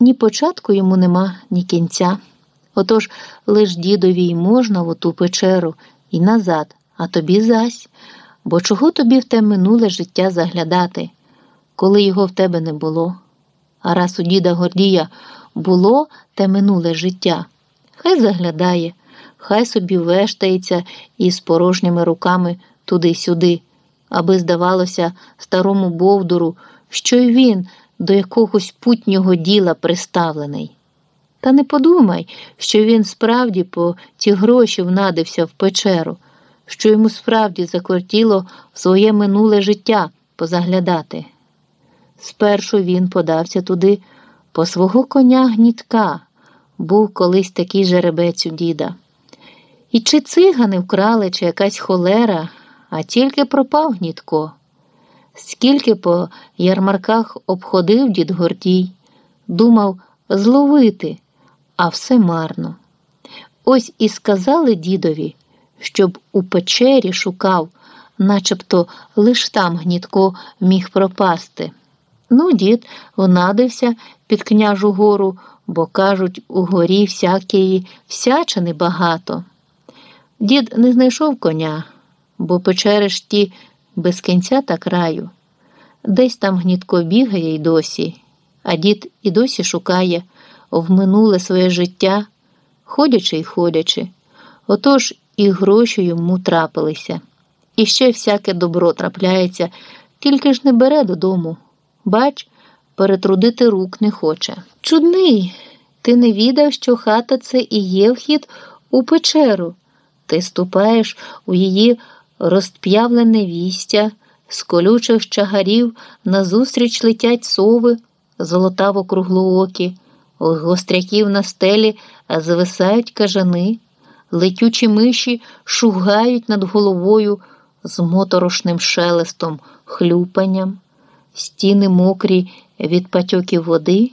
Ні початку йому нема, ні кінця. Отож лиш дідові й можна в оту печеру і назад, а тобі зась. Бо чого тобі в те минуле життя заглядати, коли його в тебе не було? А раз у діда Гордія було те минуле життя, хай заглядає, хай собі вештається із порожніми руками туди-сюди, аби здавалося старому Бовдуру, що й він до якогось путнього діла приставлений. Та не подумай, що він справді по ті гроші внадився в печеру, що йому справді закортіло своє минуле життя позаглядати. Спершу він подався туди по свого коня гнітка, був колись такий жеребець у діда. І чи цигани вкрали, чи якась холера, а тільки пропав гнітко. Скільки по ярмарках обходив дід Гордій, думав зловити, а все марно. Ось і сказали дідові, щоб у печері шукав, начебто лиш там гнітко міг пропасти. Ну, дід внадився під княжу гору, бо, кажуть, у горі всякої всячини багато. Дід не знайшов коня, бо печери ж ті без кінця та краю. Десь там гнітко бігає й досі, а дід і досі шукає в минуле своє життя, ходячи й ходячи. Отож і гроші йому трапилися. І ще всяке добро трапляється, тільки ж не бере додому. Бач, перетрудити рук не хоче. Чудний, ти не відав, що хата це і є вхід у печеру. Ти ступаєш у її розп'явлене вістя, з колючих чагарів назустріч летять сови, золотаво круглоокі, у гостряків на стелі зависають кажани, летючі миші шугають над головою з моторошним шелестом, хлюпанням, стіни мокрі від патьоків води,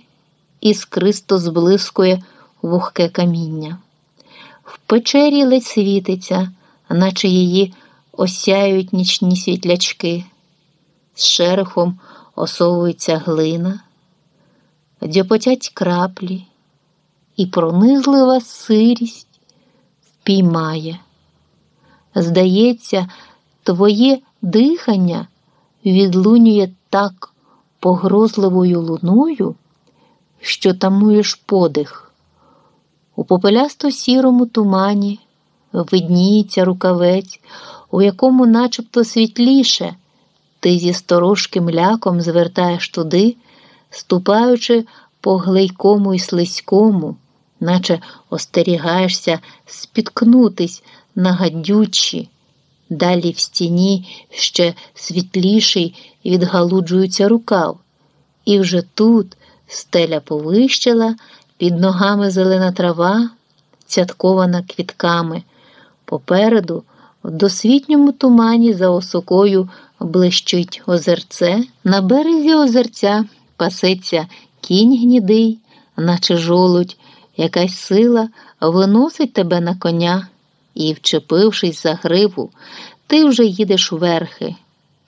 іскристо зблискує вогке каміння. В печері ледь світиться, наче її осяють нічні світлячки, з шерехом осовується глина, дьопотять краплі, і пронизлива сирість впіймає. Здається, твоє дихання відлунює так погрозливою луною, що тамуєш подих. У попелясто сірому тумані видніється рукавець, у якому начебто світліше, ти зі сторожким ляком звертаєш туди, ступаючи по глейкому і слизькому, наче остерігаєшся спіткнутись на гадючі. Далі в стіні ще світліший відгалуджується рукав, і вже тут стеля повищила, під ногами зелена трава, цяткована квітками. Попереду, в досвітньому тумані за осокою блищить озерце, на березі озерця пасеться кінь гнідий, наче жолудь, якась сила виносить тебе на коня, і, вчепившись за гриву, ти вже їдеш верхи,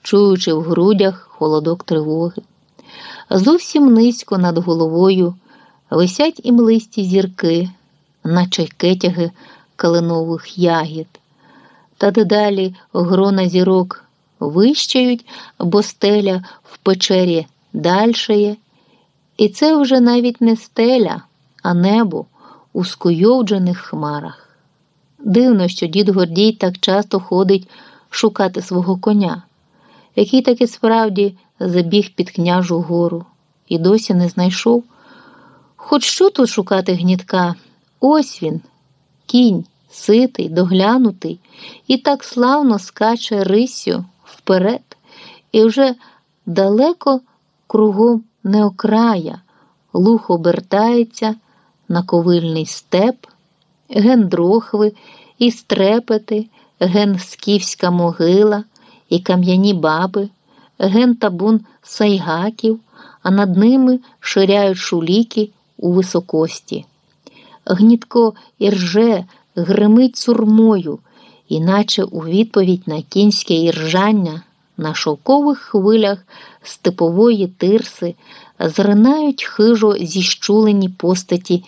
чуючи в грудях холодок тривоги. Зовсім низько над головою висять і млисті зірки, наче кетяги калинових ягід. Та дедалі грона зірок вищають, бо стеля в печері дальшає. І це вже навіть не стеля, а небо у скуйовджених хмарах. Дивно, що дід Гордій так часто ходить шукати свого коня, який таки справді забіг під княжу гору і досі не знайшов. Хоч що тут шукати гнітка? Ось він, кінь, ситий, доглянутий, і так славно скаче рисю вперед, і вже далеко кругом не окрая, лух обертається на ковильний степ, ген дрохви і стрепети, ген скіфська могила, і кам'яні баби, ген табун сайгаків, а над ними ширяють шуліки у високості. Гнітко ірже, гримить сурмою, іначе у відповідь на кінське іржання на шовкових хвилях степової тирси зринають хижо зіщулені постаті